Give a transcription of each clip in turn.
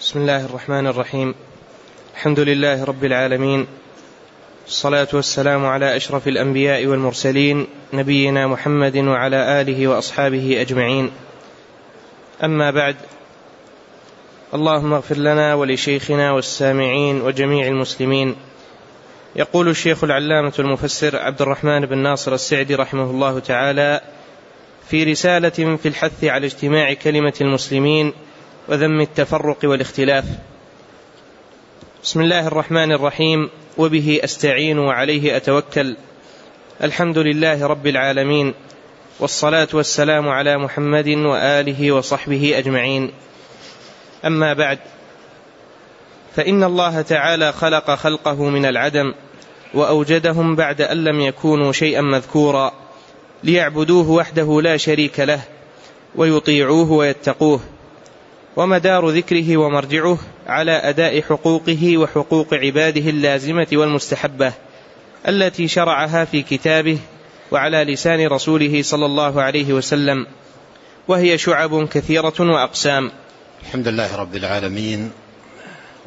بسم الله الرحمن الرحيم. الحمد لله رب العالمين. الصلاة والسلام على أشرف الأنبياء والمرسلين نبينا محمد وعلى آله وأصحابه أجمعين. أما بعد اللهم اغفر لنا ولشيخنا والسامعين وجميع المسلمين. يقول الشيخ العلامة المفسر عبد الرحمن بن ناصر السعدي رحمه الله تعالى في رسالة في الحث على اجتماع كلمة المسلمين وذم التفرق والاختلاف. بسم الله الرحمن الرحيم. وبه أستعين وعليه أتوكل. الحمد لله رب العالمين. والصلاة والسلام على محمد وآله وصحبه أجمعين. أما بعد فإن الله تعالى خلق خلقه من العدم وأوجدهم بعد أن لم يكونوا شيئا مذكورا ليعبدوه وحده لا شريك له ويطيعوه ويتقوه. ومدار ذكره ومرجعه على أداء حقوقه وحقوق عباده اللازمة والمستحبة التي شرعها في كتابه وعلى لسان رسوله صلى الله عليه وسلم. وهي شعب كثيرة وأقسام. الحمد لله رب العالمين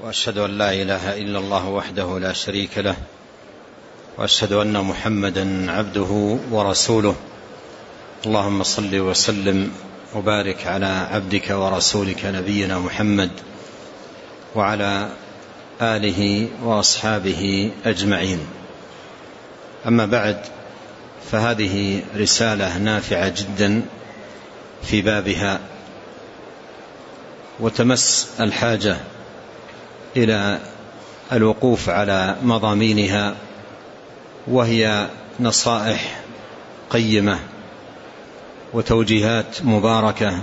وأشهد أن لا إله إلا الله وحده لا شريك له وأشهد أن محمدا عبده ورسوله. اللهم صل وسلم وبارك على عبدك ورسولك نبينا محمد وعلى آله وأصحابه أجمعين. أما بعد فهذه رسالة نافعة جدا في بابها وتمس الحاجة إلى الوقوف على مضامينها وهي نصائح قيمة وتوجيهات مباركة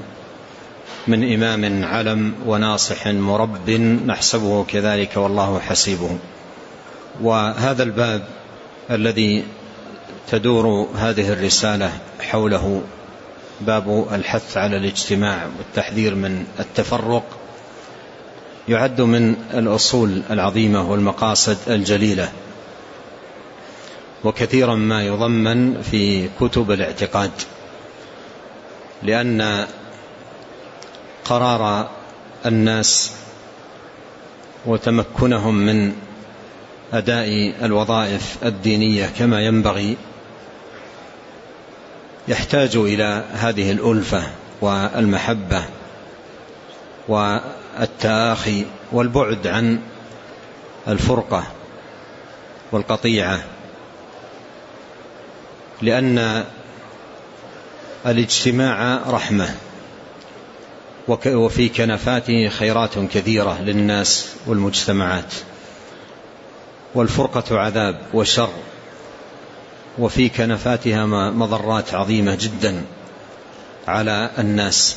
من إمام علم وناصح مرب نحسبه كذلك والله حسيبه. وهذا الباب الذي تدور هذه الرسالة حوله باب الحث على الاجتماع والتحذير من التفرق يعد من الأصول العظيمة والمقاصد الجليلة وكثيرا ما يضمن في كتب الاعتقاد. لأن قرار الناس وتمكنهم من أداء الوظائف الدينية كما ينبغي يحتاج إلى هذه الألفة والمحبة والتآخي والبعد عن الفرقة والقطيعة لأن الاجتماع رحمة. وفي كنفاته خيرات كثيرة للناس والمجتمعات. والفرقة عذاب وشر. وفي كنفاتها مضرات عظيمة جدا على الناس.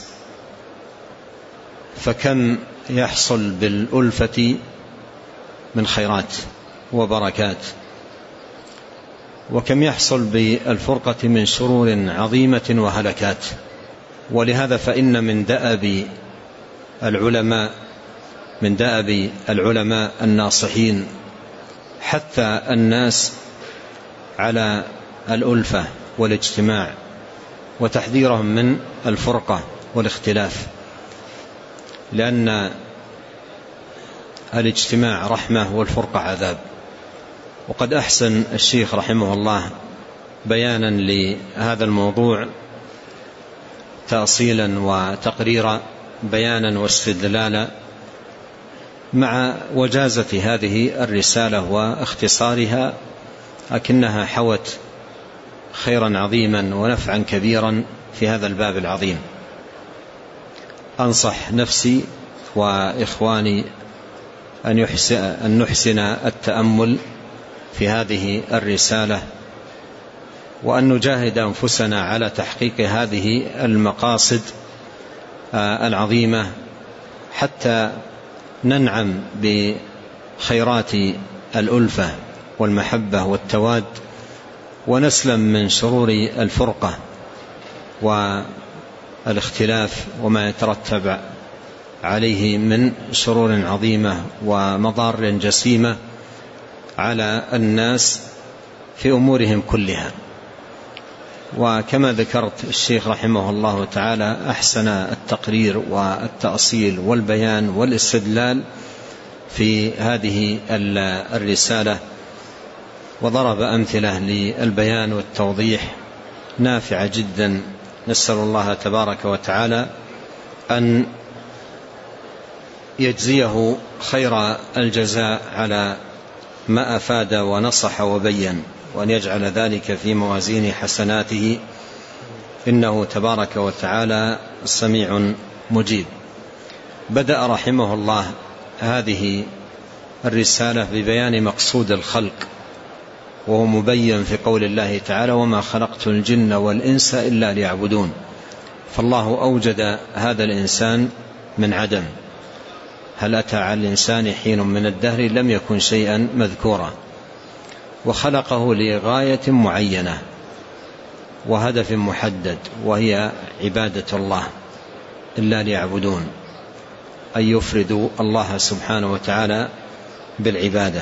فكم يحصل بالألفة من خيرات وبركات. وكم يحصل بالفرقة من شرور عظيمة وهلكات. ولهذا فإن من دأب العلماء من دأب العلماء الناصحين حتى الناس على الألفة والاجتماع وتحذيرهم من الفرقة والاختلاف. لأن الاجتماع رحمة والفرقة عذاب. وقد أحسن الشيخ رحمه الله بيانا لهذا الموضوع تأصيلا وتقريرا بيانا واستدلالا مع وجازة هذه الرسالة واختصارها لكنها حوت خيرا عظيما ونفعا كبيرا في هذا الباب العظيم. أنصح نفسي وإخواني أن نحسن التأمل في هذه الرسالة وأن نجاهد أنفسنا على تحقيق هذه المقاصد آه، العظيمة حتى ننعم بخيرات الألفة والمحبة والتواد ونسلم من شرور الفرقة والاختلاف وما يترتب عليه من شرور عظيمة ومضار جسيمة. على الناس في أمورهم كلها. وكما ذكرت الشيخ رحمه الله تعالى أحسن التقرير والتأصيل والبيان والاستدلال في هذه الرسالة. وضرب أمثلة للبيان والتوضيح. نافعة جدا. نسأل الله تبارك وتعالى أن يجزيه خير الجزاء على ما أفاد ونصح وبين وأن يجعل ذلك في موازين حسناته إنه تبارك وتعالى سميع مجيب. بدأ رحمه الله هذه الرسالة ببيان مقصود الخلق وهو مبين في قول الله تعالى وما خلقت الجن والإنس إلا ليعبدون فالله أوجد هذا الإنسان من عدم. هل أتى على الإنسان حين من الدهر لم يكن شيئا مذكورا. وخلقه لغاية معينة. وهدف محدد وهي عبادة الله إلا ليعبدون. أن يفردوا الله سبحانه وتعالى بالعبادة.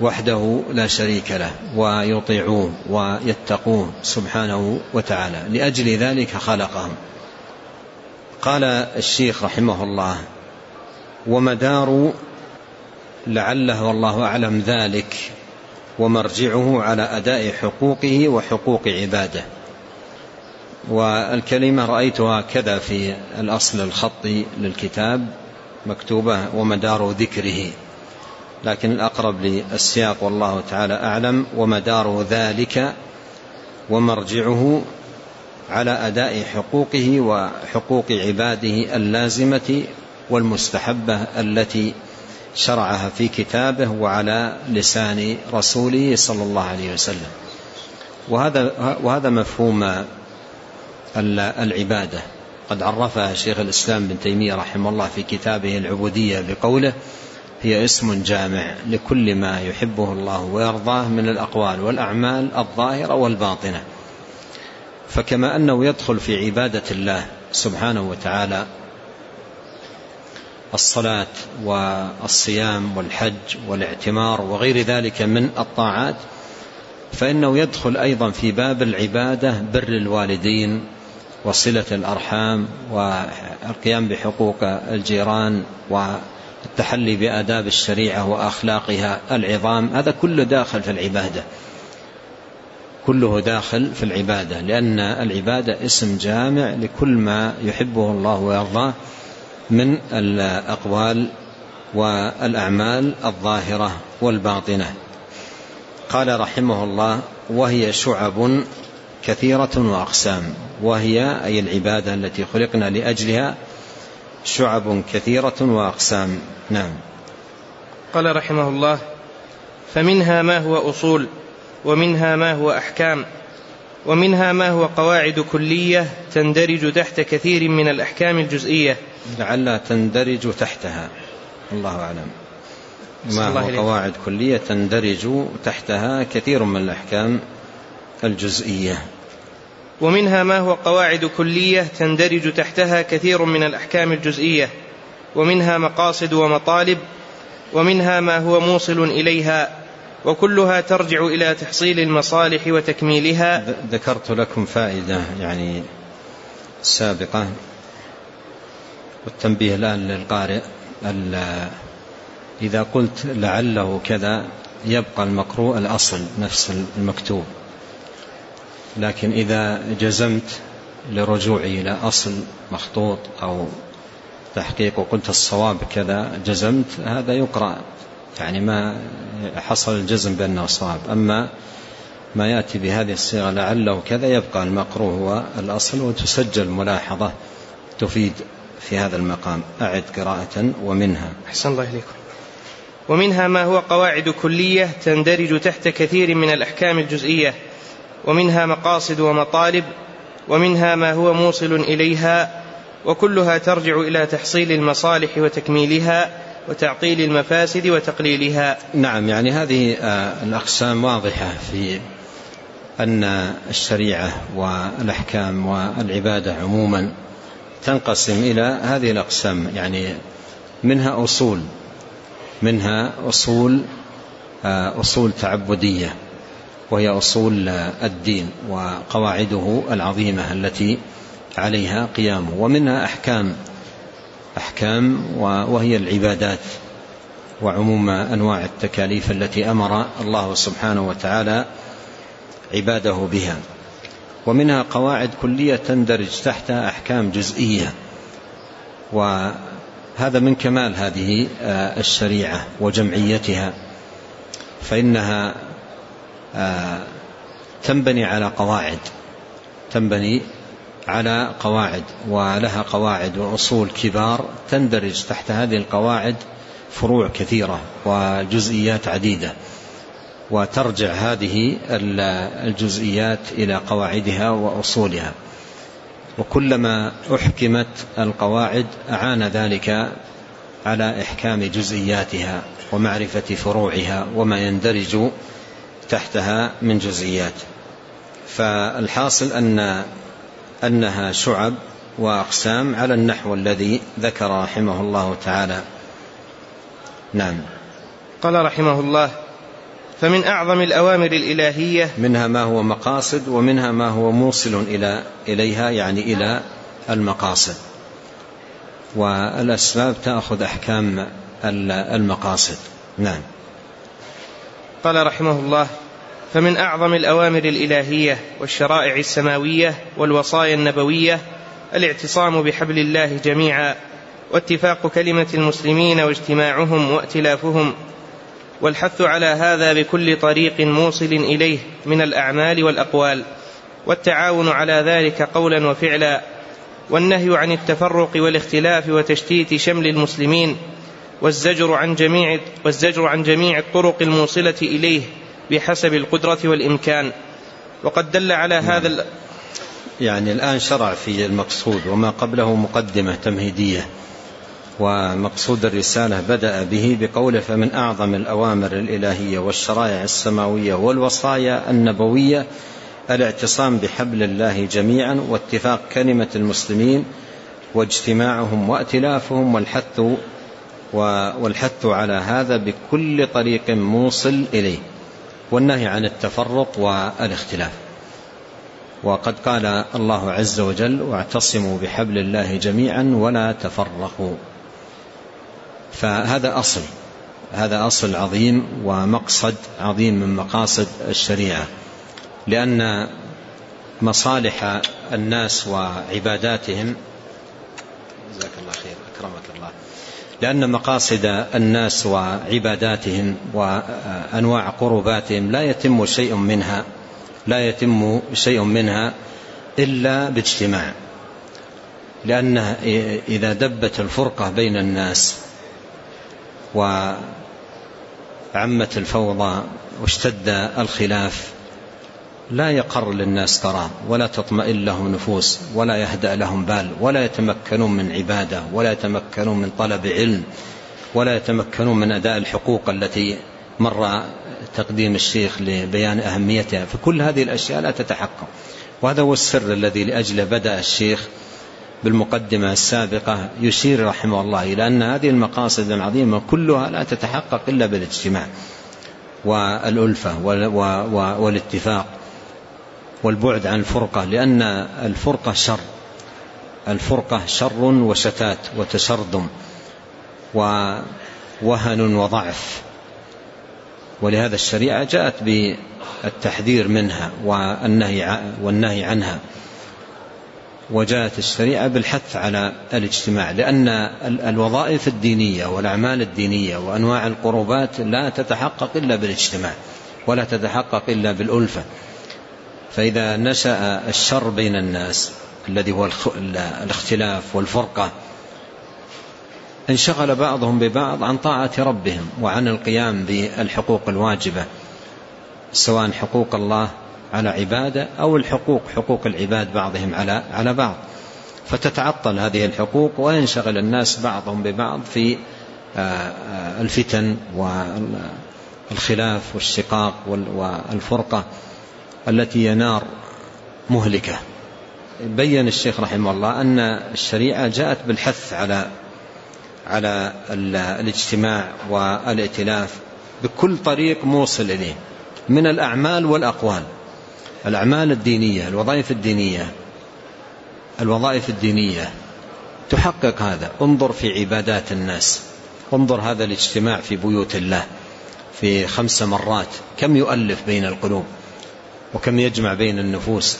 وحده لا شريك له ويطيعوه ويتقوه سبحانه وتعالى. لأجل ذلك خلقهم. قال الشيخ رحمه الله ومدار لعله والله أعلم ذلك ومرجعه على أداء حقوقه وحقوق عباده. والكلمة رأيتها كذا في الأصل الخطي للكتاب مكتوبة ومدار ذكره. لكن الأقرب للسياق والله تعالى أعلم ومدار ذلك ومرجعه على أداء حقوقه وحقوق عباده اللازمة والمستحبة التي شرعها في كتابه وعلى لسان رسوله صلى الله عليه وسلم. وهذا, وهذا مفهوم العبادة. قد عرفها شيخ الإسلام بن تيمية رحمه الله في كتابه العبودية بقوله هي اسم جامع لكل ما يحبه الله ويرضاه من الأقوال والأعمال الظاهرة والباطنة. فكما أنه يدخل في عبادة الله سبحانه وتعالى الصلاة والصيام والحج والاعتمار وغير ذلك من الطاعات فإنه يدخل أيضا في باب العبادة بر الوالدين وصلة الأرحام والقيام بحقوق الجيران والتحلي بآداب الشريعة وأخلاقها العظام هذا كله داخل في العبادة. كله داخل في العبادة لأن العبادة اسم جامع لكل ما يحبه الله ويرضاه من الأقوال والأعمال الظاهرة والباطنة. قال رحمه الله وهي شعب كثيرة وأقسام وهي أي العبادة التي خلقنا لأجلها شعب كثيرة وأقسام. نعم. قال رحمه الله فمنها ما هو أصول ومنها ما هو أحكام ومنها ما هو قواعد كلية تندرج تحت كثير من الأحكام الجزئية. لعل تندرج تحتها. الله أعلم. ما هو قواعد كلية تندرج تحتها كثير من الأحكام الجزئية. ومنها ما هو قواعد كلية تندرج تحتها كثير من الأحكام الجزئية. ومنها مقاصد ومطالب ومنها ما هو موصل إليها. وكلها ترجع إلى تحصيل المصالح وتكميلها. ذكرت لكم فائدة يعني سابقة والتنبيه الآن للقارئ. إذا قلت لعله كذا يبقى المقروء الأصل نفس المكتوب. لكن إذا جزمت لرجوعي إلى أصل مخطوط أو تحقيق وقلت الصواب كذا جزمت هذا يقرأ. يعني ما حصل الجزم بأنه صواب أما ما يأتي بهذه الصيغة لعله كذا يبقى المقروء هو الأصل وتسجل ملاحظة تفيد في هذا المقام. أعد قراءة ومنها. أحسن الله إليكم ومنها ما هو قواعد كلية تندرج تحت كثير من الأحكام الجزئية ومنها مقاصد ومطالب ومنها ما هو موصل إليها وكلها ترجع إلى تحصيل المصالح وتكميلها وتعطيل المفاسد وتقليلها. نعم يعني هذه آه، الأقسام واضحة في أن الشريعة والأحكام والعبادة عموما تنقسم إلى هذه الأقسام يعني منها أصول منها أصول آه، أصول تعبدية وهي أصول الدين وقواعده العظيمة التي عليها قيامه ومنها أحكام أحكام وهي العبادات وعموم أنواع التكاليف التي أمر الله سبحانه وتعالى عباده بها. ومنها قواعد كلية تندرج تحتها أحكام جزئية. وهذا من كمال هذه الشريعة وجمعيتها. فإنها تنبني على قواعد تنبني على قواعد ولها قواعد وأصول كبار تندرج تحت هذه القواعد فروع كثيرة وجزئيات عديدة وترجع هذه الجزئيات إلى قواعدها وأصولها. وكلما أحكمت القواعد أعان ذلك على إحكام جزئياتها ومعرفة فروعها وما يندرج تحتها من جزئيات. فالحاصل أن أنها شعب وأقسام على النحو الذي ذكر رحمه الله تعالى. نعم. قال رحمه الله فمن أعظم الأوامر الإلهية منها ما هو مقاصد ومنها ما هو موصل إلى إليها يعني إلى المقاصد. والأسباب تأخذ أحكام المقاصد. نعم. قال رحمه الله فمن أعظم الأوامر الإلهية والشرائع السماوية والوصايا النبوية الاعتصام بحبل الله جميعا واتفاق كلمة المسلمين واجتماعهم وائتلافهم والحث على هذا بكل طريق موصل إليه من الأعمال والأقوال والتعاون على ذلك قولا وفعلا والنهي عن التفرق والاختلاف وتشتيت شمل المسلمين والزجر عن جميع والزجر عن جميع الطرق الموصلة إليه بحسب القدرة والإمكان وقد دل على نعم. هذا يعني الآن شرع في المقصود وما قبله مقدمة تمهيدية ومقصود الرسالة بدأ به بقوله فمن أعظم الأوامر الإلهية والشرائع السماوية والوصايا النبوية الاعتصام بحبل الله جميعا واتفاق كلمة المسلمين واجتماعهم وائتلافهم والحث والحث على هذا بكل طريق موصل إليه والنهي عن التفرق والاختلاف. وقد قال الله عز وجل واعتصموا بحبل الله جميعا ولا تفرقوا. فهذا أصل هذا أصل عظيم ومقصد عظيم من مقاصد الشريعة لأن مصالح الناس وعباداتهم جزاك الله خير أكرمك الله. لأن مقاصد الناس وعباداتهم وأنواع قرباتهم لا يتم شيء منها لا يتم شيء منها إلا باجتماع. لأن إذا دبت الفرقة بين الناس وعمت الفوضى واشتد الخلاف لا يقر للناس قرار ولا تطمئن لهم نفوس ولا يهدأ لهم بال ولا يتمكنون من عبادة ولا يتمكنون من طلب علم ولا يتمكنون من أداء الحقوق التي مر تقديم الشيخ لبيان أهميتها. فكل هذه الأشياء لا تتحقق. وهذا هو السر الذي لأجله بدأ الشيخ بالمقدمة السابقة يشير رحمه الله إلى أن هذه المقاصد العظيمة كلها لا تتحقق إلا بالاجتماع والألفة والاتفاق. والبعد عن الفرقة لأن الفرقة شر. الفرقة شر وشتات وتشرذم ووهن وضعف. ولهذا الشريعة جاءت بالتحذير منها والنهي والنهي عنها. وجاءت الشريعة بالحث على الاجتماع لأن الوظائف الدينية والأعمال الدينية وأنواع القربات لا تتحقق إلا بالاجتماع ولا تتحقق إلا بالألفة. فإذا نشأ الشر بين الناس الذي هو الاختلاف والفرقة انشغل بعضهم ببعض عن طاعة ربهم وعن القيام بالحقوق الواجبة سواء حقوق الله على عبادة أو الحقوق حقوق العباد بعضهم على على بعض. فتتعطل هذه الحقوق وينشغل الناس بعضهم ببعض في آه، آه، الفتن والخلاف والشقاق والفرقة. التي هي نار مهلكة. بين الشيخ رحمه الله أن الشريعة جاءت بالحث على على الاجتماع والائتلاف بكل طريق موصل إليه من الأعمال والأقوال. الأعمال الدينية الوظائف الدينية الوظائف الدينية. تحقق هذا. انظر في عبادات الناس. انظر هذا الاجتماع في بيوت الله في خمس مرات. كم يؤلف بين القلوب؟ وكم يجمع بين النفوس.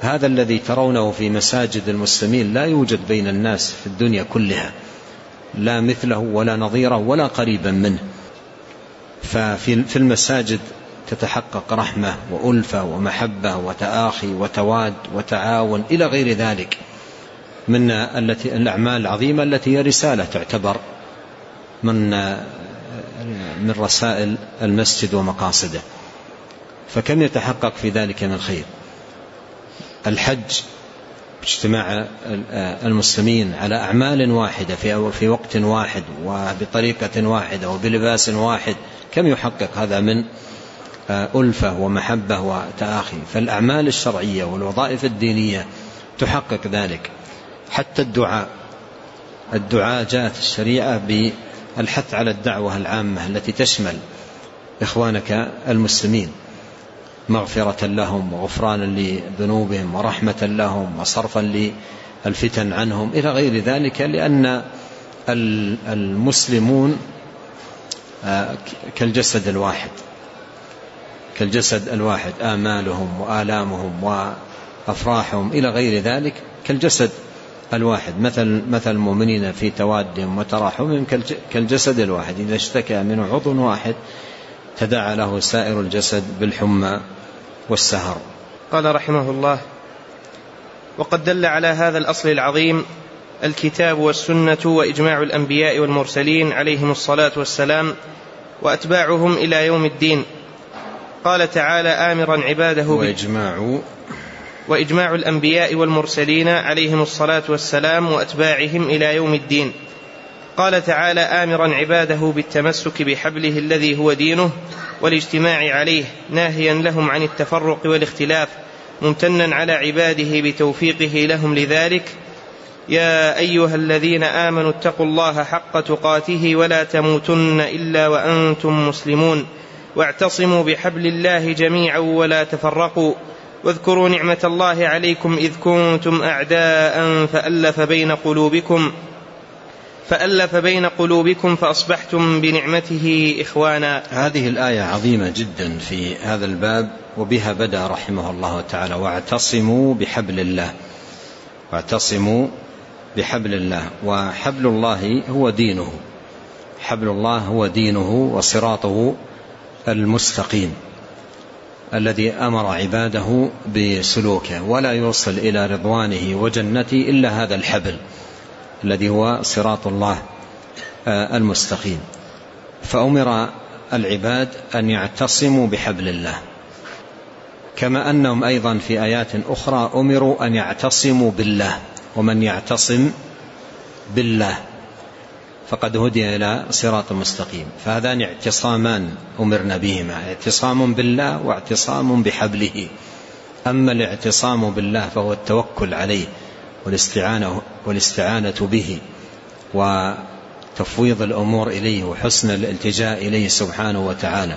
هذا الذي ترونه في مساجد المسلمين لا يوجد بين الناس في الدنيا كلها. لا مثله ولا نظيره ولا قريبا منه. ففي المساجد تتحقق رحمة وألفة ومحبة وتآخي وتواد وتعاون إلى غير ذلك. من التي الأعمال العظيمة التي هي رسالة تعتبر من من رسائل المسجد ومقاصده. فكم يتحقق في ذلك من خير الحج اجتماع المسلمين على أعمال واحدة في وقت واحد وبطريقة واحدة وبلباس واحد كم يحقق؟ هذا من ألفة ومحبة وتآخي. فالأعمال الشرعية والوظائف الدينية تحقق ذلك. حتى الدعاء. الدعاء جاءت الشريعة بالحث على الدعوة العامة التي تشمل إخوانك المسلمين. مغفرة لهم وغفرانا لذنوبهم ورحمة لهم وصرفا للفتن عنهم إلى غير ذلك لأن المسلمون آه، كالجسد الواحد كالجسد الواحد آمالهم وآلامهم وأفراحهم إلى غير ذلك كالجسد الواحد. مثل مثل المؤمنين في توادهم وتراحمهم كالجسد الواحد. إذا اشتكى منه عضو واحد تداعى له سائر الجسد بالحمى والسهر. قال رحمه الله وقد دل على هذا الأصل العظيم الكتاب والسنة وإجماع الأنبياء والمرسلين عليهم الصلاة والسلام وأتباعهم إلى يوم الدين. قال تعالى آمرا عباده وإجماع وإجماع الأنبياء والمرسلين عليهم الصلاة والسلام وأتباعهم إلى يوم الدين. قال تعالى آمرا عباده بالتمسك بحبله الذي هو دينه والاجتماع عليه ناهيا لهم عن التفرق والاختلاف ممتنا على عباده بتوفيقه لهم لذلك. يا أيها الذين آمنوا اتقوا الله حق تقاته ولا تموتن إلا وأنتم مسلمون واعتصموا بحبل الله جميعا ولا تفرقوا واذكروا نعمة الله عليكم إذ كنتم اعداء فألف بين قلوبكم. فألف بين قلوبكم فأصبحتم بنعمته إخوانا. هذه الآية عظيمة جدا في هذا الباب وبها بدأ رحمه الله تعالى واعتصموا بحبل الله. واعتصموا بحبل الله وحبل الله هو دينه. حبل الله هو دينه وصراطه المستقيم الذي أمر عباده بسلوكه ولا يوصل إلى رضوانه وجنته إلا هذا الحبل. الذي هو صراط الله آه، المستقيم. فأمر العباد أن يعتصموا بحبل الله. كما أنهم أيضا في آيات أخرى أمروا أن يعتصموا بالله ومن يعتصم بالله فقد هدي إلى صراط مستقيم. فهذان اعتصامان أمرنا بهما اعتصام بالله واعتصام بحبله. أما الاعتصام بالله فهو التوكل عليه. والاستعانة, والاستعانة به وتفويض الأمور إليه وحسن الالتجاء إليه سبحانه وتعالى.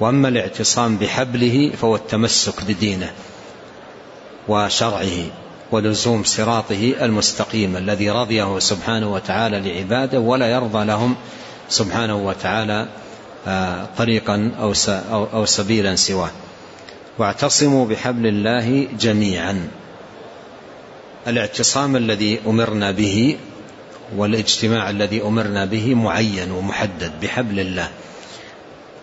وأما الاعتصام بحبله فهو التمسك بدينه وشرعه ولزوم صراطه المستقيم الذي رضيه سبحانه وتعالى لعباده ولا يرضى لهم سبحانه وتعالى آه، طريقا أو سبيلا سواه. واعتصموا بحبل الله جميعا. الاعتصام الذي أمرنا به والاجتماع الذي أمرنا به معين ومحدد بحبل الله.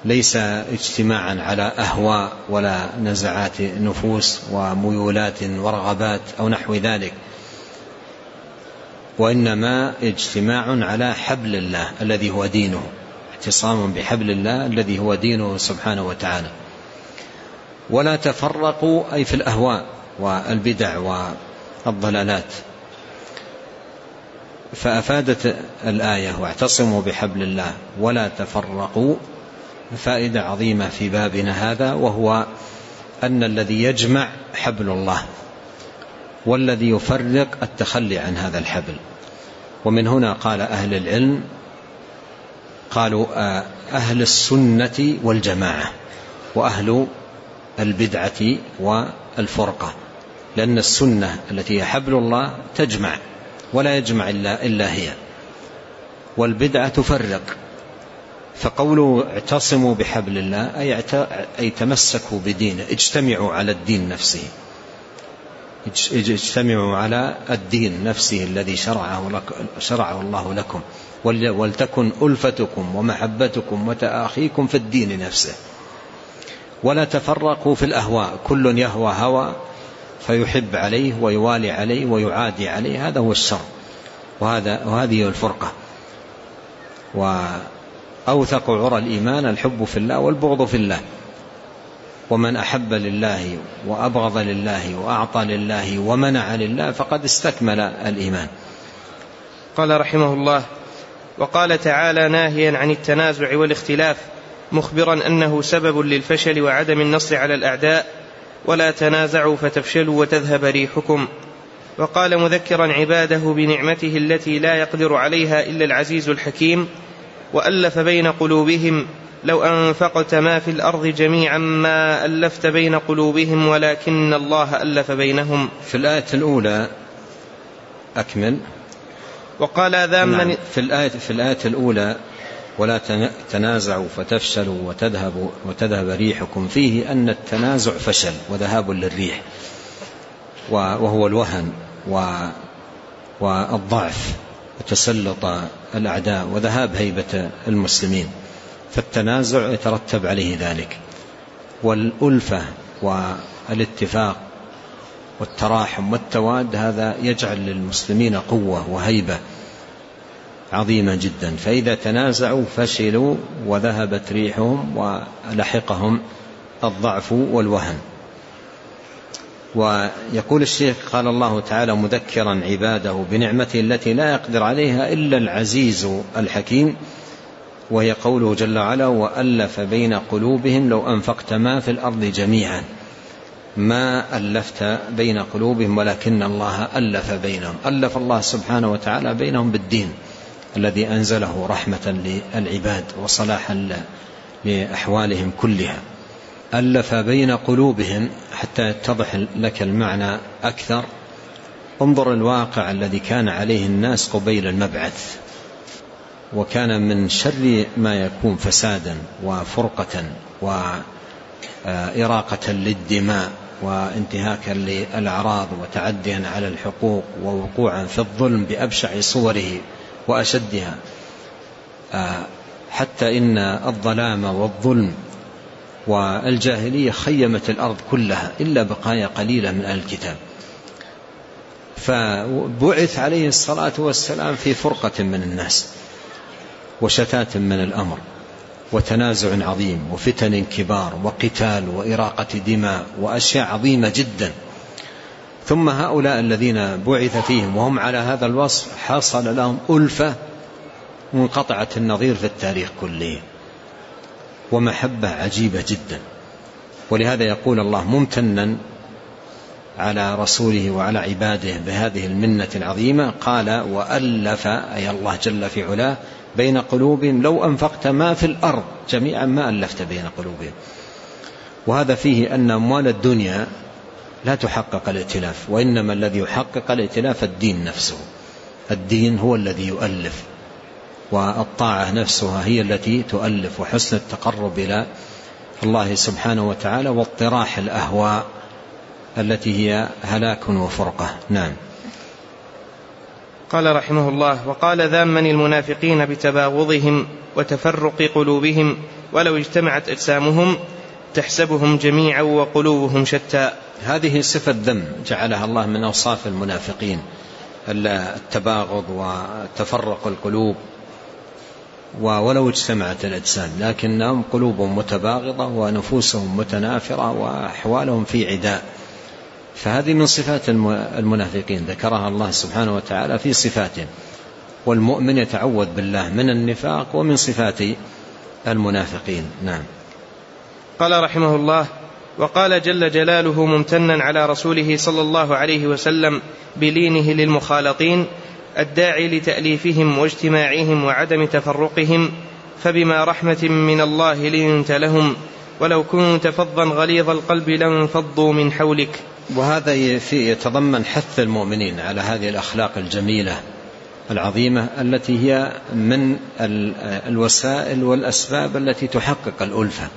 ليس اجتماعا على أهواء ولا نزعات نفوس وميولات ورغبات أو نحو ذلك وإنما اجتماع على حبل الله الذي هو دينه اعتصام بحبل الله الذي هو دينه سبحانه وتعالى. ولا تفرقوا أي في الأهواء والبدع والضلالات فأفادت الآية واعتصموا بحبل الله ولا تفرقوا. فائدة عظيمة في بابنا هذا وهو أن الذي يجمع حبل الله والذي يفرق التخلي عن هذا الحبل. ومن هنا قال أهل العلم قالوا آه، أهل السنة والجماعة وأهل البدعة والفرقة. لأن السنة التي هي حبل الله تجمع ولا يجمع إلا, إلا هي. والبدعة تفرق. فقوله اعتصموا بحبل الله أي, أي تمسكوا بدينه اجتمعوا على الدين نفسه. اجتمعوا على الدين نفسه الذي شرعه, لك شرعه الله لكم. ولتكن ألفتكم ومحبتكم وتآخيكم في الدين نفسه. ولا تفرقوا في الأهواء. كل يهوى هوى فيحب عليه ويوالي عليه ويعادي عليه هذا هو الشر وهذا وهذه الفرقة. وأوثق عرى الإيمان الحب في الله والبغض في الله. ومن أحب لله وأبغض لله وأعطى لله ومنع لله فقد استكمل الإيمان. قال رحمه الله وقال تعالى ناهيا عن التنازع والاختلاف مخبرا أنه سبب للفشل وعدم النصر على الأعداء ولا تنازعوا فتفشلوا وتذهب ريحكم. وقال مذكرا عباده بنعمته التي لا يقدر عليها إلا العزيز الحكيم وألف بين قلوبهم لو أنفقت ما في الأرض جميعا ما ألفت بين قلوبهم ولكن الله ألف بينهم. في الآية الأولى أكمل. وقال ذا نعم في الآية, في الآية الأولى ولا تنازعوا فتفشلوا وتذهب, وتذهب ريحكم. فيه أن التنازع فشل وذهاب للريح وهو الوهن والضعف وتسلط الأعداء وذهاب هيبة المسلمين. فالتنازع يترتب عليه ذلك. والألفة والاتفاق والتراحم والتواد هذا يجعل للمسلمين قوة وهيبة. عظيمة جدا. فإذا تنازعوا فشلوا وذهبت ريحهم ولحقهم الضعف والوهن. ويقول الشيخ قال الله تعالى مذكرا عباده بنعمته التي لا يقدر عليها إلا العزيز الحكيم وهي قوله جل وعلا وألف بين قلوبهم لو أنفقت ما في الأرض جميعا. ما ألفت بين قلوبهم ولكن الله ألف بينهم. ألف الله سبحانه وتعالى بينهم بالدين. الذي أنزله رحمة للعباد وصلاحا لأحوالهم كلها. ألف بين قلوبهم حتى يتضح لك المعنى أكثر. انظر الواقع الذي كان عليه الناس قبيل المبعث. وكان من شر ما يكون فسادا وفرقة وإراقة للدماء وانتهاكا للأعراض وتعديا على الحقوق ووقوعا في الظلم بأبشع صوره وأشدها. حتى إن الظلام والظلم والجاهلية خيمت الأرض كلها إلا بقايا قليلة من أهل الكتاب. فبعث عليه الصلاة والسلام في فرقة من الناس وشتات من الأمر وتنازع عظيم وفتن كبار وقتال وإراقة دماء وأشياء عظيمة جدا. ثم هؤلاء الذين بعث فيهم وهم على هذا الوصف حصل لهم ألفة منقطعة النظير في التاريخ كله. ومحبة عجيبة جدا. ولهذا يقول الله ممتنا على رسوله وعلى عباده بهذه المنة العظيمة. قال وألف أي الله جل في علاه بين قلوبهم لو أنفقت ما في الأرض جميعا ما ألفت بين قلوبهم. وهذا فيه أن أموال الدنيا لا تحقق الائتلاف وإنما الذي يحقق الائتلاف الدين نفسه. الدين هو الذي يؤلف والطاعة نفسها هي التي تؤلف وحسن التقرب إلى الله سبحانه وتعالى واطراح الأهواء التي هي هلاك وفرقة. نعم. قال رحمه الله وقال ذاما المنافقين بتباغضهم وتفرق قلوبهم ولو اجتمعت أجسامهم تحسبهم جميعا وقلوبهم شتى. هذه صفة ذم جعلها الله من أوصاف المنافقين التباغض وتفرق القلوب. ولو اجتمعت الأجسام لكنهم قلوبهم متباغضة ونفوسهم متنافرة وأحوالهم في عداء. فهذه من صفات المنافقين ذكرها الله سبحانه وتعالى في صفاتهم والمؤمن يتعوذ بالله من النفاق ومن صفات المنافقين. نعم. قال رحمه الله وقال جل جلاله ممتنا على رسوله صلى الله عليه وسلم بلينه للمخالطين الداعي لتأليفهم واجتماعهم وعدم تفرقهم فبما رحمة من الله لنت لهم ولو كنت فظا غليظ القلب لانفضوا من حولك. وهذا يتضمن حث المؤمنين على هذه الأخلاق الجميلة العظيمة التي هي من الوسائل والأسباب التي تحقق الألفة.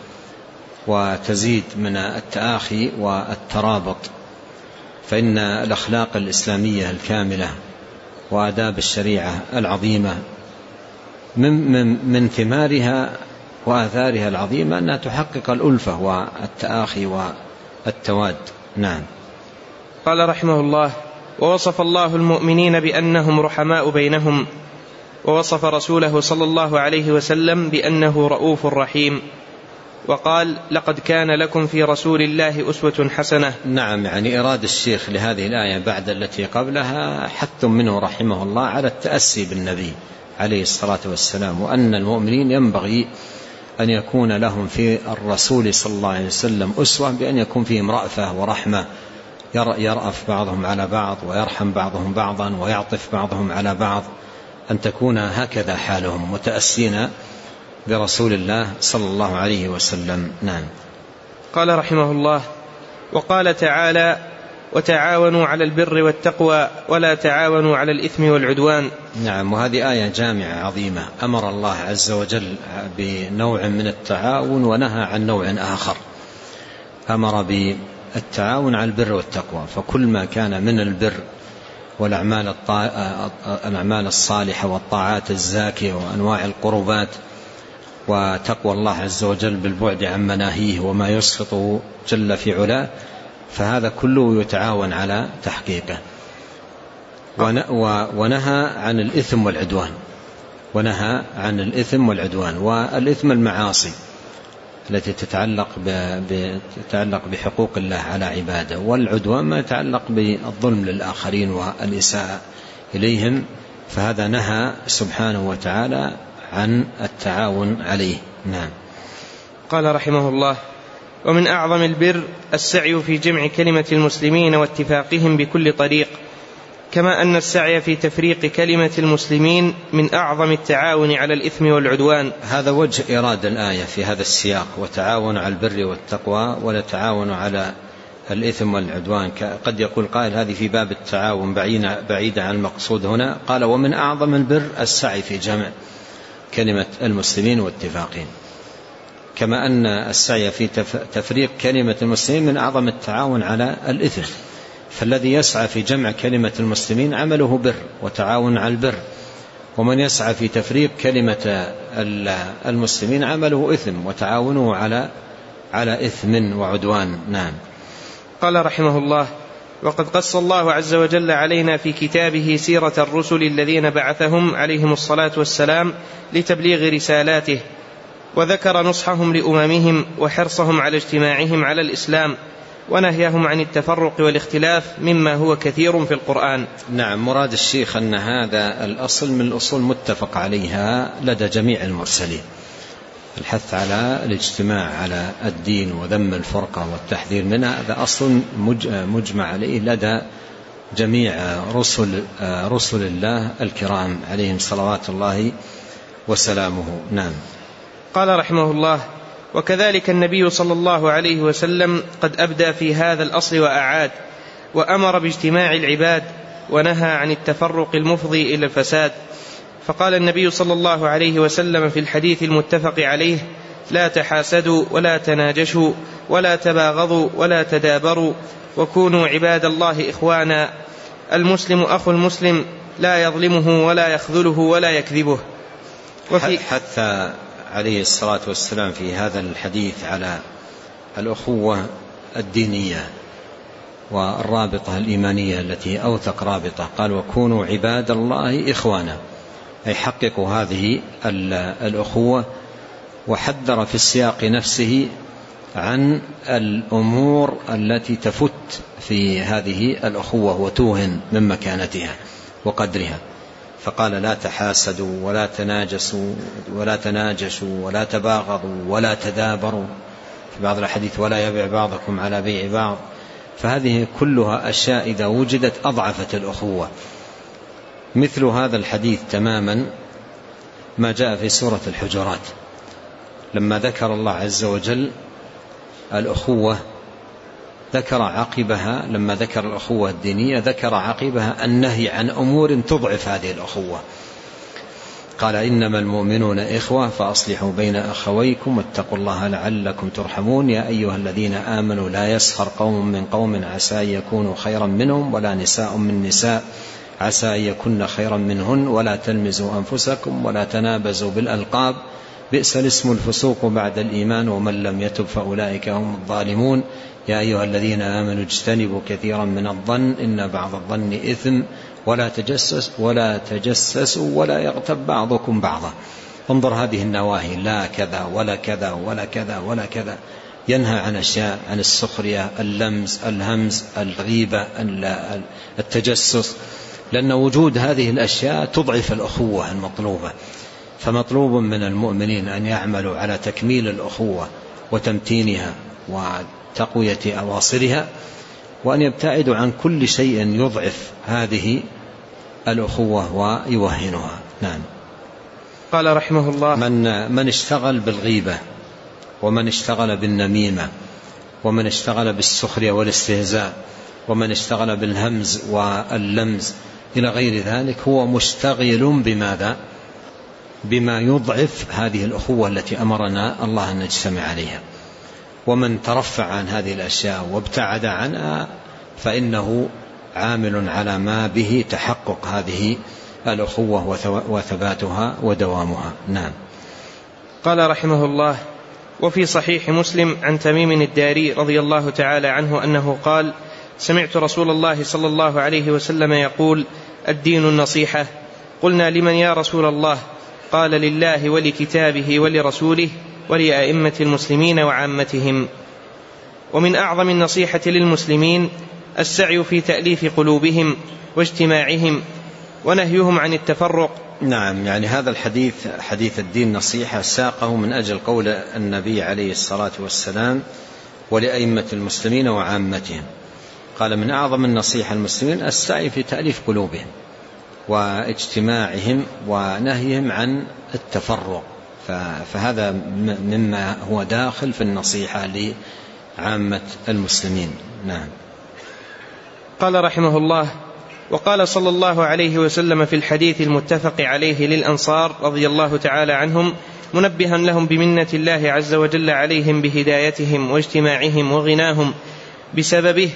وتزيد من التآخي والترابط. فإن الأخلاق الإسلامية الكاملة وآداب الشريعة العظيمة من, من, من ثمارها وآثارها العظيمة أنها تحقق الألفة والتآخي والتواد. نعم. قال رحمه الله ووصف الله المؤمنين بأنهم رحماء بينهم ووصف رسوله صلى الله عليه وسلم بأنه رؤوف رحيم. وقال لقد كان لكم في رسول الله أسوة حسنة. نعم يعني إراد الشيخ لهذه الآية بعد التي قبلها حث منه رحمه الله على التأسي بالنبي عليه الصلاة والسلام وأن المؤمنين ينبغي أن يكون لهم في الرسول صلى الله عليه وسلم أسوة بأن يكون فيهم رأفة ورحمة يرأف بعضهم على بعض ويرحم بعضهم بعضا ويعطف بعضهم على بعض أن تكون هكذا حالهم متأسين برسول الله صلى الله عليه وسلم. نعم. قال رحمه الله وقال تعالى وتعاونوا على البر والتقوى ولا تعاونوا على الإثم والعدوان. نعم وهذه آية جامعة عظيمة. أمر الله عز وجل بنوع من التعاون ونهى عن نوع آخر. أمر بالتعاون على البر والتقوى. فكل ما كان من البر والأعمال الأعمال الصالحة والطاعات الزاكية وأنواع القربات وتقوى الله عز وجل بالبعد عن مناهيه وما يسخطه جل في علاه فهذا كله يتعاون على تحقيقه. ونهى عن الإثم والعدوان. ونهى عن الإثم والعدوان والإثم المعاصي التي تتعلق تتعلق بحقوق الله على عباده والعدوان ما يتعلق بالظلم للآخرين والإساءة إليهم فهذا نهى سبحانه وتعالى عن التعاون عليه. نعم. قال رحمه الله ومن أعظم البر السعي في جمع كلمة المسلمين واتفاقهم بكل طريق كما أن السعي في تفريق كلمة المسلمين من أعظم التعاون على الإثم والعدوان. هذا وجه إرادة الآية في هذا السياق وتعاون على البر والتقوى ولا تعاون على الإثم والعدوان. قد يقول قائل هذه في باب التعاون بعيدة عن المقصود هنا. قال ومن أعظم البر السعي في جمع كلمة المسلمين واتفاقهم كما أن السعي في تفريق كلمة المسلمين من أعظم التعاون على الإثم فالذي يسعى في جمع كلمة المسلمين عمله بر وتعاون على البر. ومن يسعى في تفريق كلمة المسلمين عمله إثم وتعاونه على على إثم وعدوان. نعم. قال رحمه الله وقد قص الله عز وجل علينا في كتابه سيرة الرسل الذين بعثهم عليهم الصلاة والسلام لتبليغ رسالاته وذكر نصحهم لأممهم وحرصهم على اجتماعهم على الإسلام ونهيهم عن التفرق والاختلاف مما هو كثير في القرآن. نعم مراد الشيخ أن هذا الأصل من الأصول متفق عليها لدى جميع المرسلين. الحث على الاجتماع على الدين وذم الفرقة والتحذير منها هذا أصل مجمع عليه لدى جميع رسل, رسل الله الكرام عليهم صلوات الله وسلامه. نعم. قال رحمه الله وكذلك النبي صلى الله عليه وسلم قد أبدى في هذا الأصل وأعاد وأمر باجتماع العباد ونهى عن التفرق المفضي إلى الفساد فقال النبي صلى الله عليه وسلم في الحديث المتفق عليه لا تحاسدوا ولا تناجشوا ولا تباغضوا ولا تدابروا وكونوا عباد الله إخوانا. المسلم أخو المسلم لا يظلمه ولا يخذله ولا يكذبه. وفي حث عليه الصلاة والسلام في هذا الحديث على الأخوة الدينية والرابطة الإيمانية التي أوثق رابطة. قال وكونوا عباد الله إخوانا. أي حققوا هذه الأخوة وحذر في السياق نفسه عن الأمور التي تفت في هذه الأخوة وتوهن من مكانتها وقدرها. فقال لا تحاسدوا ولا تناجسوا ولا تناجشوا ولا تباغضوا ولا تدابروا. في بعض الحديث ولا يبيع بعضكم على بيع بعض. فهذه كلها أشياء إذا وجدت أضعفت الأخوة. مثل هذا الحديث تماما ما جاء في سورة الحجرات. لما ذكر الله عز وجل الأخوة ذكر عقبها لما ذكر الأخوة الدينية ذكر عقبها النهي عن أمور تضعف هذه الأخوة. قال إنما المؤمنون إخوة فأصلحوا بين أخويكم واتقوا الله لعلكم ترحمون. يا أيها الذين آمنوا لا يسخر قوم من قوم عسى يكونوا خيرا منهم ولا نساء من نساء. عسى أن يكن خيرا منهن ولا تلمزوا أنفسكم ولا تنابزوا بالألقاب. بئس الاسم الفسوق بعد الإيمان ومن لم يتب فأولئك هم الظالمون. يا أيها الذين آمنوا اجتنبوا كثيرا من الظن إن بعض الظن إثم ولا تجسس ولا تجسسوا ولا يغتب بعضكم بعضا. انظر هذه النواهي لا كذا ولا كذا ولا كذا ولا كذا. ينهى عن أشياء عن السخرية اللمز الهمز الغيبة التجسس. لأن وجود هذه الأشياء تضعف الأخوة المطلوبة. فمطلوب من المؤمنين أن يعملوا على تكميل الأخوة وتمتينها وتقوية أواصرها وأن يبتعدوا عن كل شيء يضعف هذه الأخوة ويوهنها. نعم. قال رحمه الله من, من اشتغل بالغيبة ومن اشتغل بالنميمة ومن اشتغل بالسخرية والاستهزاء ومن اشتغل بالهمز واللمز إلى غير ذلك هو مشتغل بماذا؟ بما يضعف هذه الأخوة التي أمرنا الله أن نجتمع عليها. ومن ترفع عن هذه الأشياء وابتعد عنها فإنه عامل على ما به تحقق هذه الأخوة وثباتها ودوامها. نعم. قال رحمه الله وفي صحيح مسلم عن تميم الداري رضي الله تعالى عنه أنه قال سمعت رسول الله صلى الله عليه وسلم يقول الدين النصيحة. قلنا لمن يا رسول الله؟ قال لله ولكتابه ولرسوله ولأئمة المسلمين وعامتهم. ومن أعظم النصيحة للمسلمين السعي في تأليف قلوبهم واجتماعهم ونهيهم عن التفرق. نعم يعني هذا الحديث حديث الدين نصيحة ساقه من أجل قول النبي عليه الصلاة والسلام ولأئمة المسلمين وعامتهم. قال من أعظم النصيحة المسلمين السعي في تأليف قلوبهم واجتماعهم ونهيهم عن التفرق. فهذا مما هو داخل في النصيحة لعامة المسلمين. نعم. قال رحمه الله وقال صلى الله عليه وسلم في الحديث المتفق عليه للأنصار رضي الله تعالى عنهم منبها لهم بمنة الله عز وجل عليهم بهدايتهم واجتماعهم وغناهم بسببه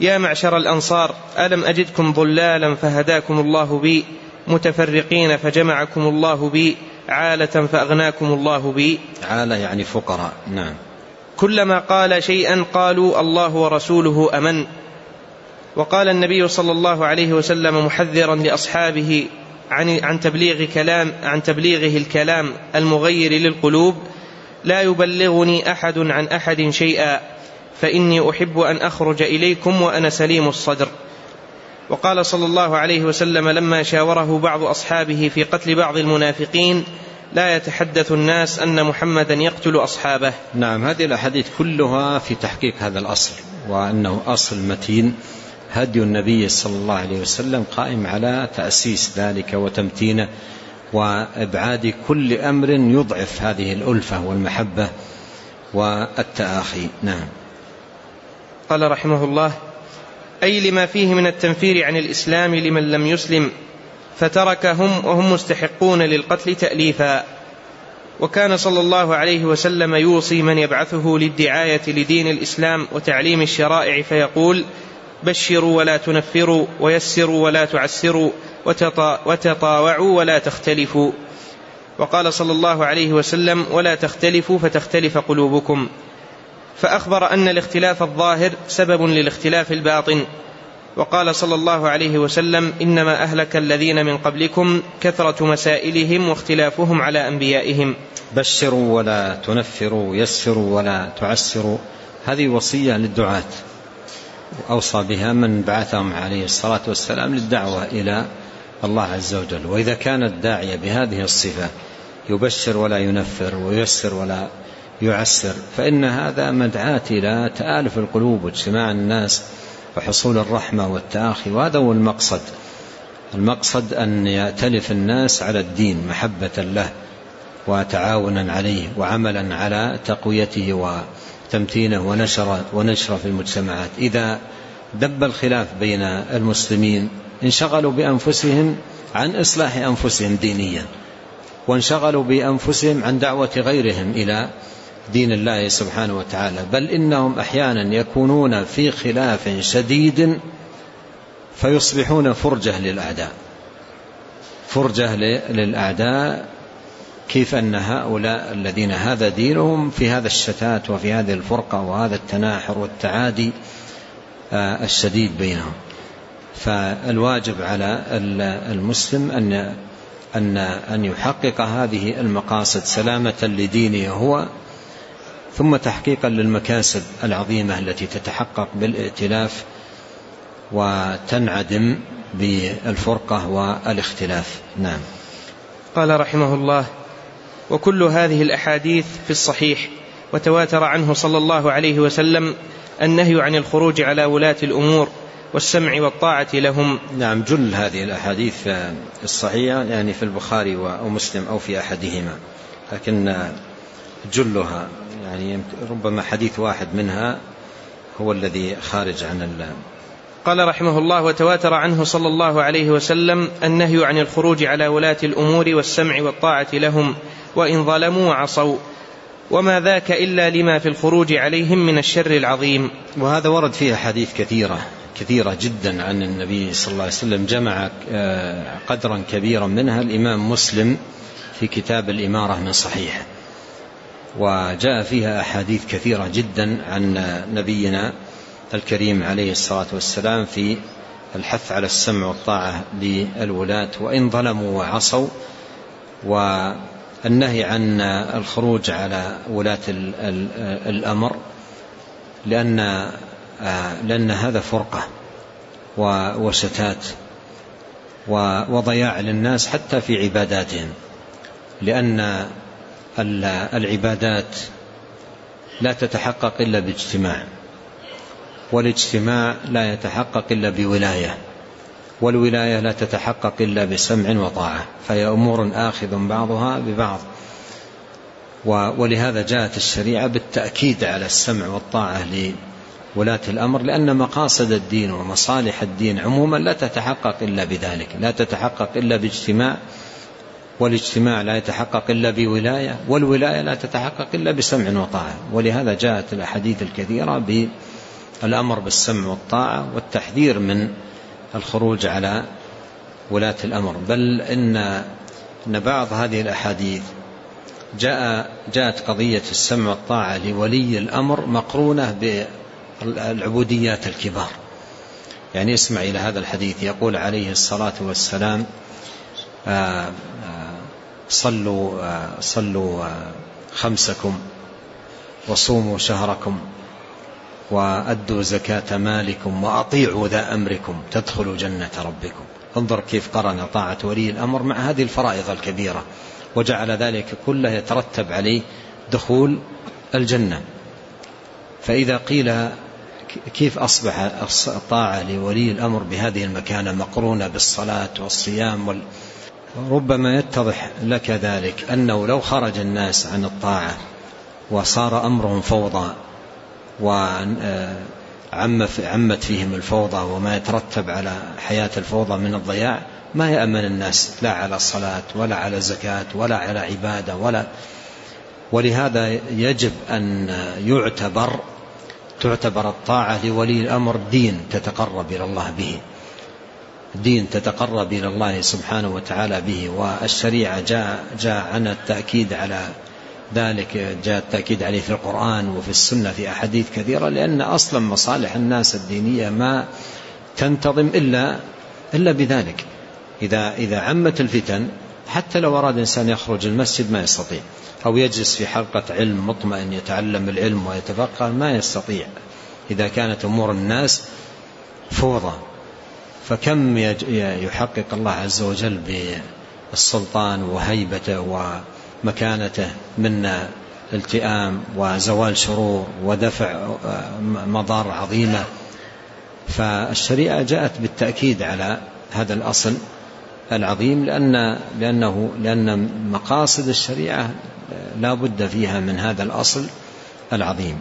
يا معشر الأنصار ألم أجدكم ضلالا فهداكم الله بي متفرقين فجمعكم الله بي عالة فأغناكم الله بي. عالة يعني فقراء نعم. كلما قال شيئا قالوا الله ورسوله أمن. وقال النبي صلى الله عليه وسلم محذرا لأصحابه عن عن تبليغ كلام عن تبليغه الكلام المغير للقلوب لا يبلغني أحد عن أحد شيئا. فإني أحب أن أخرج إليكم وأنا سليم الصدر. وقال صلى الله عليه وسلم لما شاوره بعض أصحابه في قتل بعض المنافقين لا يتحدث الناس أن محمدا يقتل أصحابه. نعم هذه الأحاديث كلها في تحقيق هذا الأصل وأنه أصل متين هدي النبي صلى الله عليه وسلم قائم على تأسيس ذلك وتمتينه وإبعاد كل أمر يضعف هذه الألفة والمحبة والتآخي. نعم. قال رحمه الله أي لما فيه من التنفير عن الإسلام لمن لم يسلم فتركهم وهم مستحقون للقتل تأليفا. وكان صلى الله عليه وسلم يوصي من يبعثه للدعاية لدين الإسلام وتعليم الشرائع فيقول بشروا ولا تنفروا ويسروا ولا تعسروا وتطاوعوا ولا تختلفوا. وقال صلى الله عليه وسلم ولا تختلفوا فتختلف قلوبكم. فأخبر أن الاختلاف الظاهر سبب للاختلاف الباطن. وقال صلى الله عليه وسلم إنما أهلك الذين من قبلكم كثرة مسائلهم واختلافهم على أنبيائهم. بشروا ولا تنفروا يسروا ولا تعسروا. هذه وصية للدعاة. أوصى بها من بعثهم عليه الصلاة والسلام للدعوة إلى الله عز وجل. وإذا كان الداعية بهذه الصفة يبشر ولا ينفر ويسر ولا يعسر. فإن هذا مدعاة إلى تآلف القلوب واجتماع الناس وحصول الرحمة والتآخي وهذا هو المقصد. المقصد أن يأتلف الناس على الدين محبة له وتعاونا عليه وعملا على تقويته وتمتينه ونشر ونشره في المجتمعات. إذا دب الخلاف بين المسلمين انشغلوا بأنفسهم عن إصلاح أنفسهم دينيا وانشغلوا بأنفسهم عن دعوة غيرهم إلى دين الله سبحانه وتعالى بل إنهم أحيانا يكونون في خلاف شديد فيصبحون فرجة للأعداء. فرجة للأعداء كيف أن هؤلاء الذين هذا دينهم في هذا الشتات وفي هذه الفرقة وهذا التناحر والتعادي آه، الشديد بينهم. فالواجب على المسلم أن أن أن يحقق هذه المقاصد سلامة لدينه هو ثم تحقيقا للمكاسب العظيمة التي تتحقق بالائتلاف وتنعدم بالفرقة والاختلاف. نعم. قال رحمه الله وكل هذه الأحاديث في الصحيح وتواتر عنه صلى الله عليه وسلم النهي عن الخروج على ولاة الأمور والسمع والطاعة لهم. نعم جل هذه الأحاديث الصحيحة يعني في البخاري أو مسلم أو في أحدهما لكن جلها يعني ربما حديث واحد منها هو الذي خارج عن الله قال رحمه الله وتواتر عنه صلى الله عليه وسلم النهي عن الخروج على ولاة الأمور والسمع والطاعة لهم وإن ظلموا وعصوا وما ذاك إلا لما في الخروج عليهم من الشر العظيم. وهذا ورد فيها حديث كثيرة كثيرة جدا عن النبي صلى الله عليه وسلم. جمع آه، قدرا كبيرا منها الإمام مسلم في كتاب الإمارة من صحيح وجاء فيها أحاديث كثيرة جدا عن نبينا الكريم عليه الصلاة والسلام في الحث على السمع والطاعة للولاة وإن ظلموا وعصوا والنهي عن الخروج على ولاة الأمر لأن لأن هذا فرقة وشتات وضياع للناس حتى في عباداتهم لأن العبادات لا تتحقق إلا باجتماع والاجتماع لا يتحقق إلا بولاية والولاية لا تتحقق إلا بسمع وطاعة فهي أمور آخذ بعضها ببعض ولهذا جاءت الشريعة بالتأكيد على السمع والطاعة لولاة الأمر لأن مقاصد الدين ومصالح الدين عموما لا تتحقق إلا بذلك لا تتحقق إلا باجتماع والاجتماع لا يتحقق إلا بولاية والولاية لا تتحقق إلا بسمع وطاعة. ولهذا جاءت الأحاديث الكثيرة بالأمر بالسمع والطاعة والتحذير من الخروج على ولاة الأمر. بل إن, إن بعض هذه الأحاديث جاء جاءت قضية السمع والطاعة لولي الأمر مقرونة بالعبوديات الكبار. يعني اسمع إلى هذا الحديث. يقول عليه الصلاة والسلام آه، آه، صلوا صلوا خمسكم وصوموا شهركم وأدوا زكاة مالكم وأطيعوا ذا أمركم تدخلوا جنة ربكم. انظر كيف قرن طاعة ولي الأمر مع هذه الفرائض الكبيرة وجعل ذلك كله يترتب عليه دخول الجنة. فإذا قيل كيف أصبح الطاعة لولي الأمر بهذه المكانة مقرونة بالصلاة والصيام وال... ربما يتضح لك ذلك أنه لو خرج الناس عن الطاعة وصار أمرهم فوضى وعمت فيهم الفوضى وما يترتب على حياة الفوضى من الضياع ما يأمن الناس لا على صلاة ولا على زكاة ولا على عبادة ولا ولهذا يجب أن يعتبر تعتبر الطاعة لولي الأمر دين تتقرب إلى الله به. دين تتقرب إلى الله سبحانه وتعالى به والشريعة جاء, جاء عن التأكيد على ذلك جاء التأكيد عليه في القرآن وفي السنة في أحاديث كثيرة لأن أصلا مصالح الناس الدينية ما تنتظم إلا, إلا بذلك. إذا, إذا عمت الفتن حتى لو أراد إنسان يخرج المسجد ما يستطيع أو يجلس في حلقة علم مطمئن يتعلم العلم ويتفقه ما يستطيع. إذا كانت أمور الناس فوضى. فكم يحقق الله عز وجل بالسلطان وهيبته ومكانته من التئام وزوال شرور ودفع مضار عظيمة. فالشريعة جاءت بالتأكيد على هذا الأصل العظيم لأن لأنه لأن مقاصد الشريعة لا بد فيها من هذا الأصل العظيم.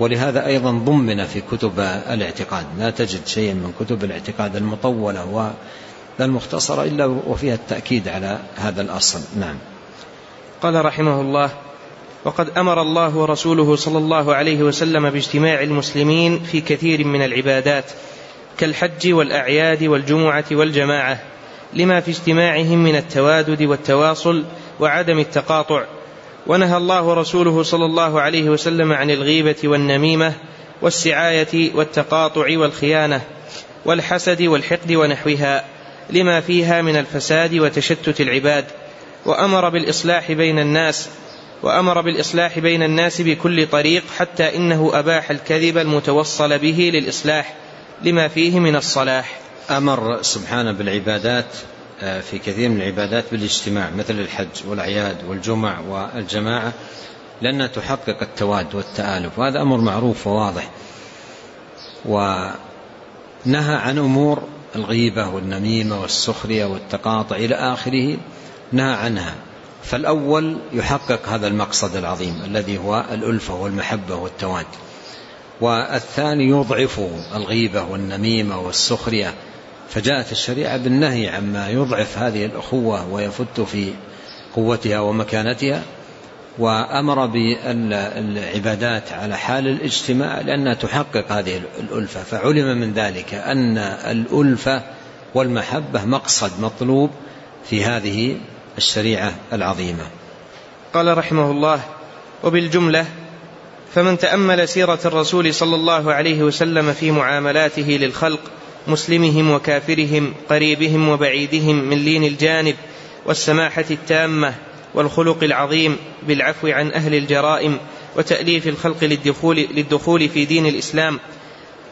ولهذا أيضا ضمن في كتب الاعتقاد. لا تجد شيئا من كتب الاعتقاد المطولة والمختصرة إلا وفيها التأكيد على هذا الأصل. نعم. قال رحمه الله وقد أمر الله ورسوله صلى الله عليه وسلم باجتماع المسلمين في كثير من العبادات كالحج والأعياد والجمعة والجماعة لما في اجتماعهم من التوادد والتواصل وعدم التقاطع ونهى الله ورسوله صلى الله عليه وسلم عن الغيبة والنميمة والسعاية والتقاطع والخيانة والحسد والحقد ونحوها لما فيها من الفساد وتشتت العباد وأمر بالإصلاح بين الناس وأمر بالإصلاح بين الناس بكل طريق حتى إنه أباح الكذب المتوصل به للإصلاح لما فيه من الصلاح. أمر سبحانه بالعبادات في كثير من العبادات بالاجتماع مثل الحج والاعياد والجمع والجماعة لأنها تحقق التواد والتالف وهذا أمر معروف وواضح. ونهى عن أمور الغيبة والنميمة والسخرية والتقاطع إلى آخره نهى عنها. فالأول يحقق هذا المقصد العظيم الذي هو الألفة والمحبة والتواد. والثاني يضعف الغيبة والنميمة والسخرية فجاءت الشريعة بالنهي عما يضعف هذه الأخوة ويفت في قوتها ومكانتها وأمر بالعبادات على حال الاجتماع لأنها تحقق هذه الألفة. فعلم من ذلك أن الألفة والمحبة مقصد مطلوب في هذه الشريعة العظيمة. قال رحمه الله وبالجملة فمن تأمل سيرة الرسول صلى الله عليه وسلم في معاملاته للخلق مسلمهم وكافرهم قريبهم وبعيدهم من لين الجانب والسماحة التامة والخلق العظيم بالعفو عن أهل الجرائم وتأليف الخلق للدخول, للدخول في دين الإسلام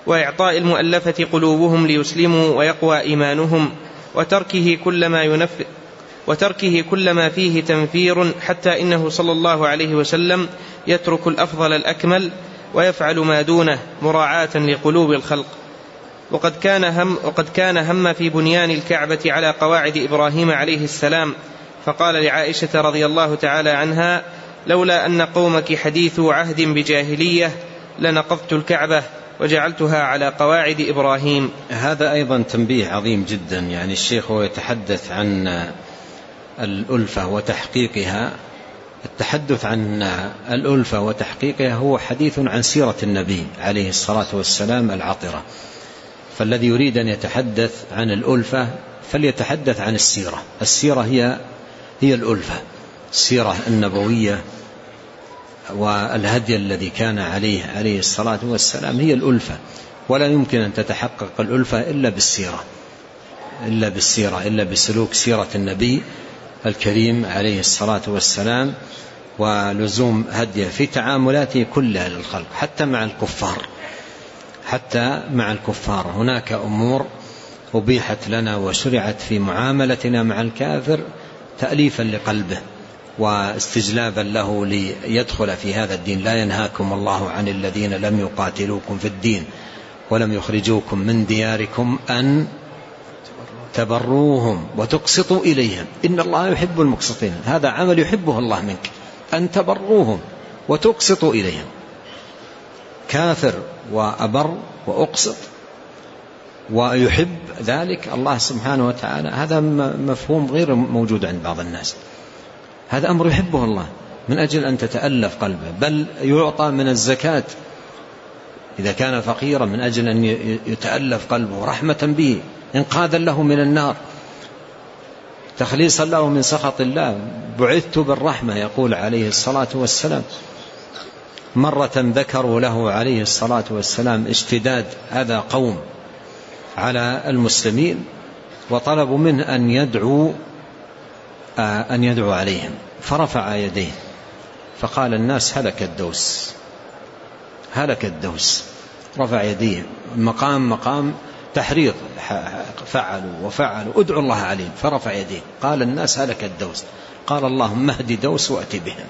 وإعطاء المؤلفة قلوبهم ليسلموا ويقوى إيمانهم وتركه كل ما ينفذ وتركه كل ما فيه تنفير حتى إنه صلى الله عليه وسلم يترك الأفضل الأكمل ويفعل ما دونه مراعاة لقلوب الخلق. وقد كان هم وقد كان هم في بنيان الكعبة على قواعد إبراهيم عليه السلام فقال لعائشة رضي الله تعالى عنها لولا أن قومك حديث عهد بجاهلية لنقضت الكعبة وجعلتها على قواعد إبراهيم. هذا أيضا تنبيه عظيم جدا يعني الشيخ هو يتحدث عن الألفة وتحقيقها. التحدث عن الألفة وتحقيقها هو حديث عن سيرة النبي عليه الصلاة والسلام العطرة. فالذي يريد أن يتحدث عن الألفة فليتحدث عن السيرة. السيرة هي هي الألفة السيرة النبوية والهدي الذي كان عليه عليه الصلاة والسلام هي الألفة. ولا يمكن أن تتحقق الألفة إلا بالسيرة إلا بالسيرة إلا بسلوك سيرة النبي الكريم عليه الصلاة والسلام ولزوم هديه في تعاملاته كلها للخلق حتى مع الكفار. حتى مع الكفار. هناك أمور أبيحت لنا وشرعت في معاملتنا مع الكافر تأليفا لقلبه واستجلابا له ليدخل في هذا الدين. لا ينهاكم الله عن الذين لم يقاتلوكم في الدين ولم يخرجوكم من دياركم أن تبروهم وتقسطوا إليهم. إن الله يحب المقسطين. هذا عمل يحبه الله منك. أن تبروهم وتقسطوا إليهم. كافر وأبر وأقسط ويحب ذلك الله سبحانه وتعالى. هذا مفهوم غير موجود عند بعض الناس. هذا أمر يحبه الله من أجل أن تتألف قلبه. بل يعطى من الزكاة إذا كان فقيرا من أجل أن يتألف قلبه رحمة به إنقاذا له من النار. تخليصا له من سخط الله. بعثت بالرحمة يقول عليه الصلاة والسلام. مرة ذكروا له عليه الصلاة والسلام اشتداد هذا قوم على المسلمين وطلبوا منه أن يدعو آه، أن يدعو عليهم. فرفع يديه فقال الناس هلك الدوس هلك الدوس. رفع يديه مقام مقام تحريض فعلوا وفعلوا ادعوا الله عليهم. فرفع يديه قال الناس هلك الدوس. قال اللهم اهد دوس وأتي بهم.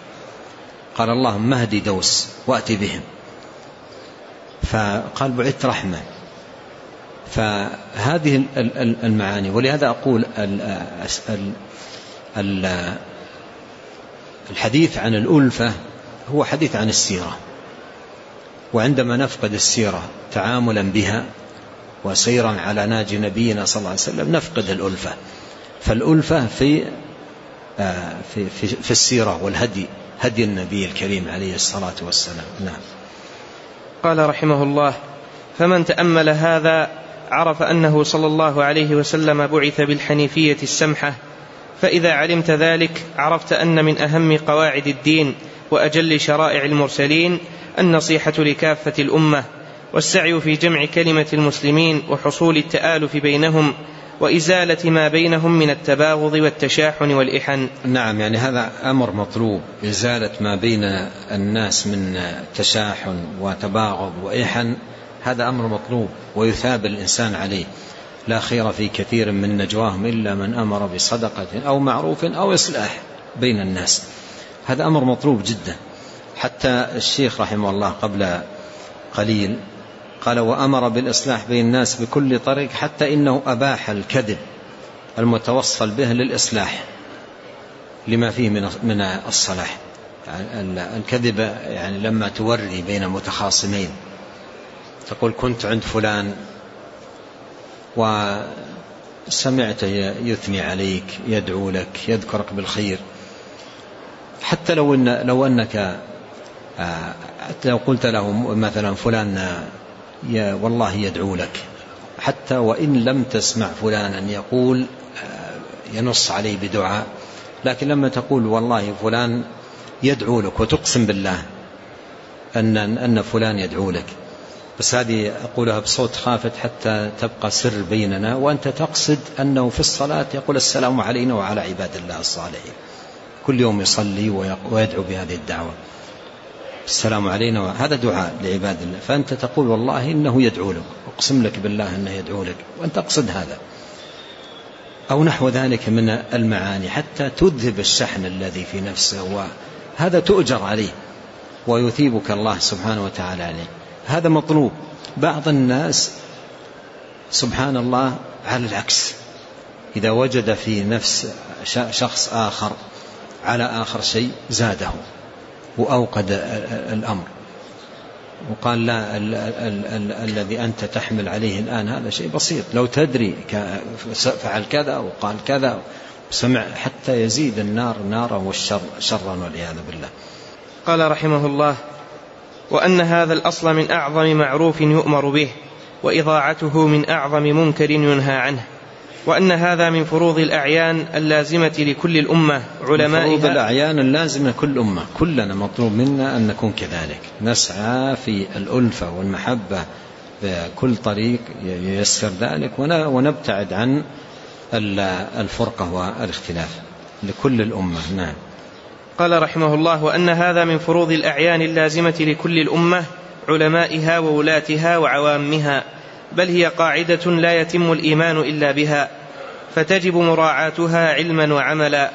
قال اللهم اهد دوس وأتي بهم. فقال بعثت رحمة. فهذه المعاني ولهذا أقول الحديث عن الألفة هو حديث عن السيرة. وعندما نفقد السيرة تعاملا بها وسيرا على ناج نبينا صلى الله عليه وسلم نفقد الألفة. فالألفة في آه، في, في السيرة والهدي. هدي النبي الكريم عليه الصلاة والسلام. نعم. قال رحمه الله فمن تأمل هذا عرف أنه صلى الله عليه وسلم بعث بالحنيفية السمحة فإذا علمت ذلك عرفت أن من أهم قواعد الدين وأجل شرائع المرسلين النصيحة لكافة الأمة والسعي في جمع كلمة المسلمين وحصول التآلف بينهم وإزالة ما بينهم من التباغض والتشاحن والإحن. نعم يعني هذا أمر مطلوب إزالة ما بين الناس من تشاحن وتباغض وإحن هذا أمر مطلوب ويثاب الإنسان عليه. لا خير في كثير من نجواهم إلا من أمر بصدقة أو معروف أو إصلاح بين الناس. هذا أمر مطلوب جدا. حتى الشيخ رحمه الله قبل قليل قال وأمر بالإصلاح بين الناس بكل طريق حتى إنه أباح الكذب المتوصل به للإصلاح لما فيه من من الصلاح. يعني الكذب يعني لما توري بين متخاصمين. تقول كنت عند فلان وسمعت يثني عليك يدعو لك يذكرك بالخير. حتى لو إن لو أنك آه، لو قلت له مثلا فلان والله يدعو لك. حتى وإن لم تسمع فلانا يقول آه، ينص عليه بدعاء. لكن لما تقول والله فلان يدعو لك وتقسم بالله أن أن فلان يدعو لك. بس هذه أقولها بصوت خافت حتى تبقى سر بيننا وأنت تقصد أنه في الصلاة يقول السلام علينا وعلى عباد الله الصالحين. كل يوم يصلي ويدعو بهذه الدعوة. السلام علينا. هذا دعاء لعباد الله. فأنت تقول والله إنه يدعو لك. أقسم لك بالله أنه يدعو لك. وأنت تقصد هذا. أو نحو ذلك من المعاني. حتى تذهب الشحن الذي في نفسه. وهذا تؤجر عليه. ويثيبك الله سبحانه وتعالى عليه. هذا مطلوب. بعض الناس سبحان الله على العكس. إذا وجد في نفس شخص آخر على آخر شيء زاده. وأوقد الأمر. وقال لا ال ال ال الذي أنت تحمل عليه الآن هذا شيء بسيط. لو تدري فعل كذا وقال كذا سمع حتى يزيد النار نارا والشر شرا والعياذ بالله. قال رحمه الله وأن هذا الأصل من أعظم معروف يؤمر به وإضاعته من أعظم منكر ينهى عنه. وأن هذا من فروض الأعيان اللازمة لكل الأمة علمائها فروض الأعيان اللازمة كل أمة. كلنا مطلوب منا أن نكون كذلك. نسعى في الألفة والمحبة بكل طريق ييسر ذلك ونبتعد عن الفرقة والاختلاف لكل الأمة. نعم. قال رحمه الله وأن هذا من فروض الأعيان اللازمة لكل الأمة علمائها وولاتها وعوامها. بل هي قاعدة لا يتم الإيمان إلا بها فتجب مراعاتها علما وعملا.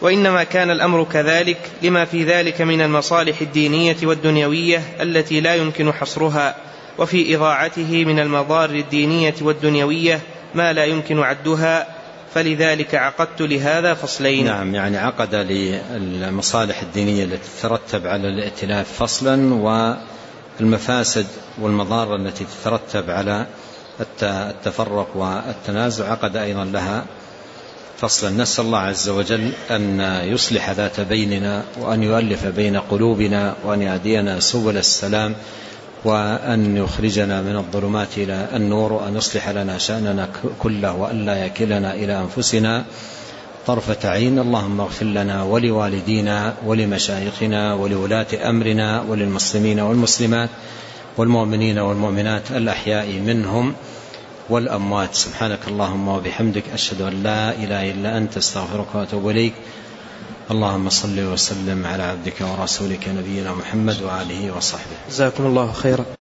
وإنما كان الأمر كذلك لما في ذلك من المصالح الدينية والدنيوية التي لا يمكن حصرها وفي إضاعته من المضار الدينية والدنيوية ما لا يمكن عدها فلذلك عقدت لهذا فصلين. نعم يعني عقد للمصالح الدينية التي تترتب على الائتلاف فصلا والمفاسد والمضار التي تترتب على التفرق والتنازع عقد أيضا لها فصلا. نسأل الله عز وجل أن يصلح ذات بيننا وأن يؤلف بين قلوبنا وأن يهدينا سبل السلام وأن يخرجنا من الظلمات إلى النور وأن يصلح لنا شأننا كله وأن لا يكلنا إلى أنفسنا طرفة عين. اللهم اغفر لنا ولوالدينا ولمشايخنا ولولاة أمرنا وللمسلمين والمسلمات والمؤمنين والمؤمنات الأحياء منهم والأموات. سبحانك اللهم وبحمدك أشهد أن لا إله إلا أنت أستغفرك وأتوب إليك. اللهم صل وسلم على عبدك ورسولك نبينا محمد وآله وصحبه. جزاكم الله خيرا.